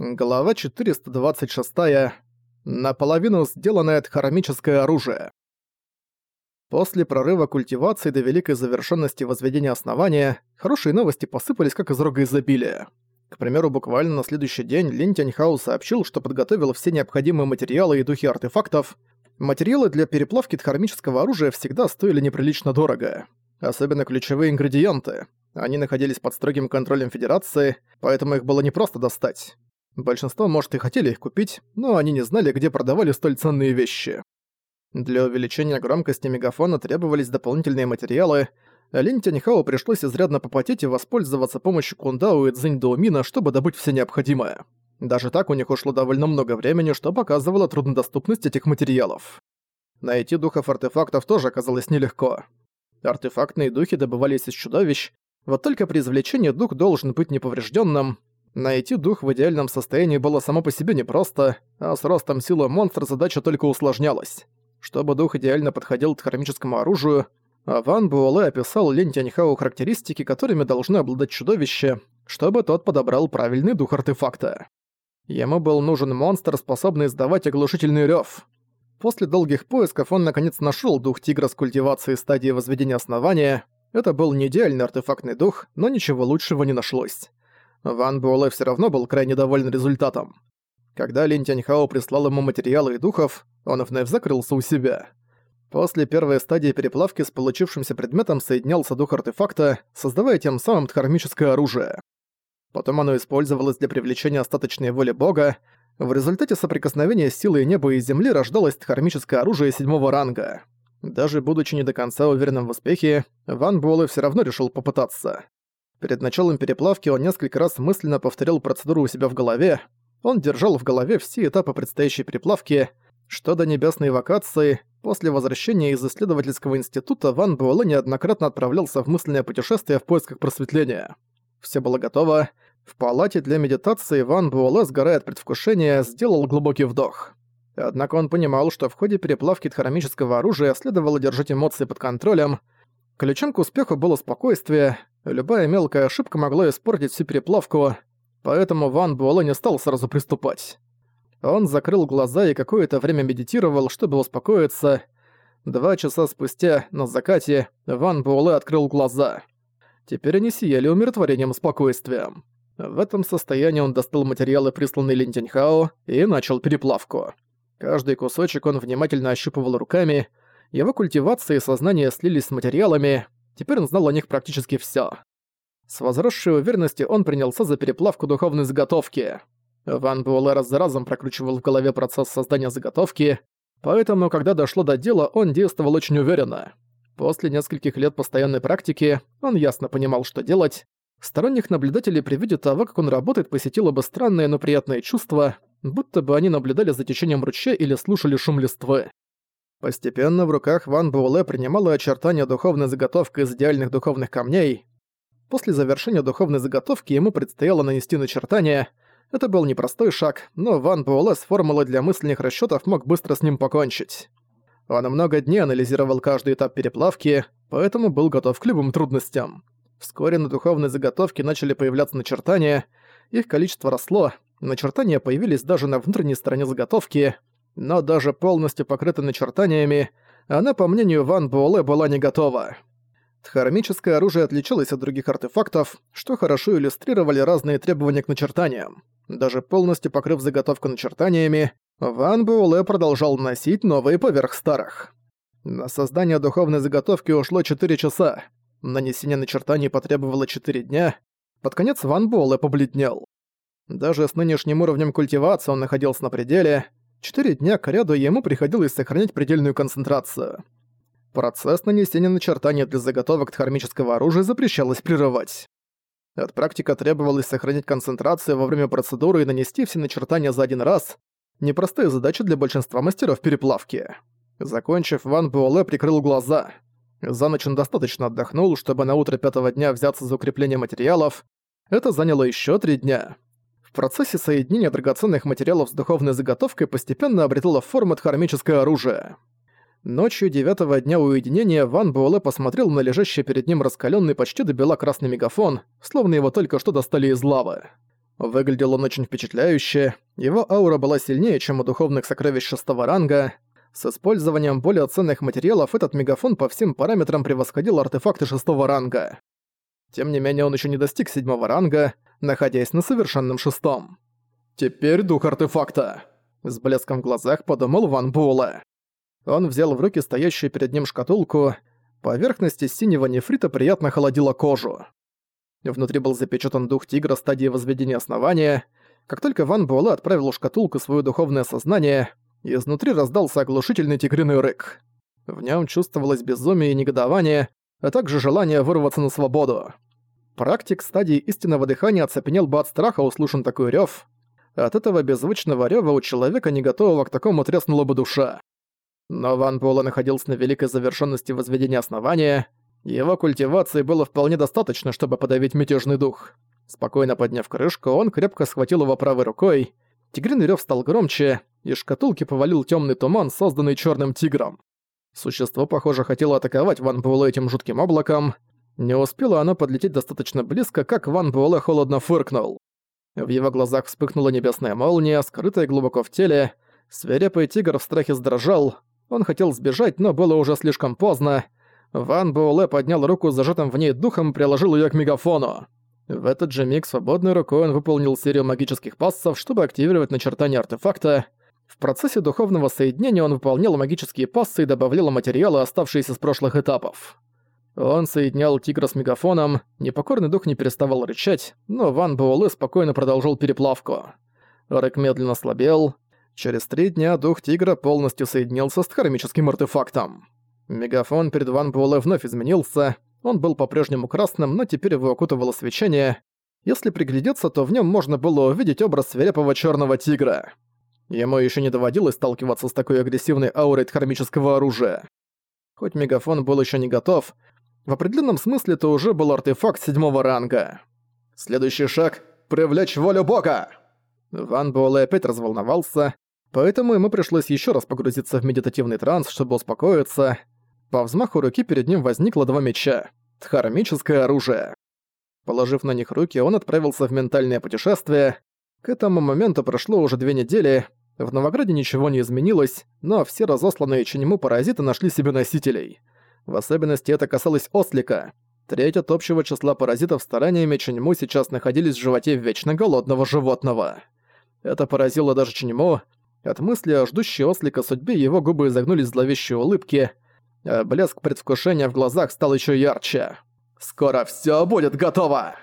Глава 426. Наполовину сделанное дхарамическое оружие. После прорыва культивации до великой завершенности возведения основания, хорошие новости посыпались как из рога изобилия. К примеру, буквально на следующий день Лин Тяньхао сообщил, что подготовил все необходимые материалы и духи артефактов. Материалы для переплавки дхармического оружия всегда стоили неприлично дорого. Особенно ключевые ингредиенты. Они находились под строгим контролем Федерации, поэтому их было непросто достать. Большинство, может, и хотели их купить, но они не знали, где продавали столь ценные вещи. Для увеличения громкости мегафона требовались дополнительные материалы, а Тяньхао пришлось изрядно попотеть и воспользоваться помощью Кундао и Цзинь Доумина, чтобы добыть все необходимое. Даже так у них ушло довольно много времени, что показывало труднодоступность этих материалов. Найти духов артефактов тоже оказалось нелегко. Артефактные духи добывались из чудовищ, вот только при извлечении дух должен быть неповрежденным, Найти дух в идеальном состоянии было само по себе непросто, а с ростом силы монстра задача только усложнялась. Чтобы дух идеально подходил к хромическому оружию, Ван Буэлэ описал Лень Тяньхау характеристики, которыми должны обладать чудовище, чтобы тот подобрал правильный дух артефакта. Ему был нужен монстр, способный издавать оглушительный рёв. После долгих поисков он наконец нашёл дух тигра с культивацией стадии возведения основания. Это был не идеальный артефактный дух, но ничего лучшего не нашлось. Ван Буэлэ всё равно был крайне доволен результатом. Когда Лин Тяньхао прислал ему материалы и духов, он вновь закрылся у себя. После первой стадии переплавки с получившимся предметом соединялся дух артефакта, создавая тем самым дхармическое оружие. Потом оно использовалось для привлечения остаточной воли бога. В результате соприкосновения силы неба и земли рождалось дхармическое оружие седьмого ранга. Даже будучи не до конца уверенным в успехе, Ван Буэлэ всё равно решил попытаться. Перед началом переплавки он несколько раз мысленно повторил процедуру у себя в голове. Он держал в голове все этапы предстоящей переплавки. Что до небесной вакации, после возвращения из исследовательского института Ван Буэлэ неоднократно отправлялся в мысленное путешествие в поисках просветления. Все было готово. В палате для медитации Ван Буэлэ, сгорая от предвкушения, сделал глубокий вдох. Однако он понимал, что в ходе переплавки дхарамического оружия следовало держать эмоции под контролем. Ключом к успеху было спокойствие, Любая мелкая ошибка могла испортить всю переплавку, поэтому Ван Буэлэ не стал сразу приступать. Он закрыл глаза и какое-то время медитировал, чтобы успокоиться. Два часа спустя, на закате, Ван Буэлэ открыл глаза. Теперь они сияли умиротворением и спокойствием. В этом состоянии он достал материалы, присланные Лин и начал переплавку. Каждый кусочек он внимательно ощупывал руками, его культивация и сознание слились с материалами, Теперь он знал о них практически всё. С возросшей уверенностью он принялся за переплавку духовной заготовки. Ван Буэлэ раз за разом прокручивал в голове процесс создания заготовки, поэтому, когда дошло до дела, он действовал очень уверенно. После нескольких лет постоянной практики он ясно понимал, что делать. Сторонних наблюдателей при виде того, как он работает, посетило бы странное, но приятное чувство, будто бы они наблюдали за течением ручья или слушали шум листвы. Постепенно в руках Ван Буэлэ принимала очертания духовной заготовки из идеальных духовных камней. После завершения духовной заготовки ему предстояло нанести начертания. Это был непростой шаг, но Ван Буэлэ с формулой для мысленных расчётов мог быстро с ним покончить. Он много дней анализировал каждый этап переплавки, поэтому был готов к любым трудностям. Вскоре на духовной заготовке начали появляться начертания, их количество росло, начертания появились даже на внутренней стороне заготовки — но даже полностью покрыта начертаниями, она, по мнению Ван Буэлэ, была не готова. Дхармическое оружие отличалось от других артефактов, что хорошо иллюстрировали разные требования к начертаниям. Даже полностью покрыв заготовку начертаниями, Ван Буэлэ продолжал носить новые поверх старых. На создание духовной заготовки ушло 4 часа. Нанесение начертаний потребовало 4 дня. Под конец Ван Буэлэ побледнел. Даже с нынешним уровнем культивации он находился на пределе, Четыре дня к ряду ему приходилось сохранять предельную концентрацию. Процесс нанесения начертания для заготовок дхармического оружия запрещалось прерывать. От практика требовалось сохранять концентрацию во время процедуры и нанести все начертания за один раз. Непростая задача для большинства мастеров переплавки. Закончив, Ван Буэлэ прикрыл глаза. За ночь он достаточно отдохнул, чтобы на утро пятого дня взяться за укрепление материалов. Это заняло еще три дня. В процессе соединения драгоценных материалов с духовной заготовкой постепенно обретало форму дхармическое оружие. Ночью девятого дня уединения Ван Буэлэ посмотрел на лежащий перед ним раскаленный почти до бела красный мегафон, словно его только что достали из лавы. Выглядел он очень впечатляюще, его аура была сильнее, чем у духовных сокровищ шестого ранга. С использованием более ценных материалов этот мегафон по всем параметрам превосходил артефакты шестого ранга. Тем не менее, он еще не достиг седьмого ранга, находясь на совершенном шестом. «Теперь дух артефакта!» С блеском в глазах подумал Ван Буэлэ. Он взял в руки стоящую перед ним шкатулку. Поверхность из синего нефрита приятно холодила кожу. Внутри был запечатан дух тигра стадии возведения основания. Как только Ван Буэлэ отправил в шкатулку свое духовное сознание, изнутри раздался оглушительный тигриный рык. В нем чувствовалось безумие и негодование, а также желание вырваться на свободу. Практик стадии истинного дыхания оцепенел бы от страха, услышан такой рёв. От этого беззвучного рёва у человека, не готового к такому, треснула бы душа. Но Ван Буэлэ находился на великой завершенности возведения основания, его культивации было вполне достаточно, чтобы подавить мятежный дух. Спокойно подняв крышку, он крепко схватил его правой рукой. Тигриный рёв стал громче, и шкатулки повалил темный туман, созданный черным тигром. Существо, похоже, хотело атаковать Ван Буэлэ этим жутким облаком. Не успело оно подлететь достаточно близко, как Ван Буэлэ холодно фыркнул. В его глазах вспыхнула небесная молния, скрытая глубоко в теле. Свирепый тигр в страхе сдрожал. Он хотел сбежать, но было уже слишком поздно. Ван Буэлэ поднял руку с зажатым в ней духом и приложил её к мегафону. В этот же миг свободной рукой он выполнил серию магических пассов, чтобы активировать начертание артефакта. В процессе духовного соединения он выполнял магические пассы и добавлял материалы, оставшиеся с прошлых этапов. Он соединял тигра с мегафоном, непокорный дух не переставал рычать, но Ван Буэлэ спокойно продолжил переплавку. Рык медленно слабел. Через три дня дух тигра полностью соединился с хромическим артефактом. Мегафон перед Ван Буэлэ вновь изменился. Он был по-прежнему красным, но теперь его окутывало свечение. Если приглядеться, то в нем можно было увидеть образ свирепого черного тигра. Ему еще не доводилось сталкиваться с такой агрессивной аурой хромического оружия. Хоть Мегафон был еще не готов, в определенном смысле это уже был артефакт седьмого ранга. Следующий шаг — привлечь волю бога! Ван Буэлэ опять разволновался, поэтому ему пришлось еще раз погрузиться в медитативный транс, чтобы успокоиться. По взмаху руки перед ним возникло два меча. Дхармическое оружие. Положив на них руки, он отправился в ментальное путешествие. К этому моменту прошло уже две недели. В Новограде ничего не изменилось, но все разосланные Ченему паразиты нашли себе носителей. В особенности это касалось ослика. Треть от общего числа паразитов стараниями Ченему сейчас находились в животе вечно голодного животного. Это поразило даже Ченему. От мысли о ждущей ослика судьбе его губы изогнулись в зловещей улыбке – а блеск предвкушения в глазах стал еще ярче. «Скоро все будет готово!»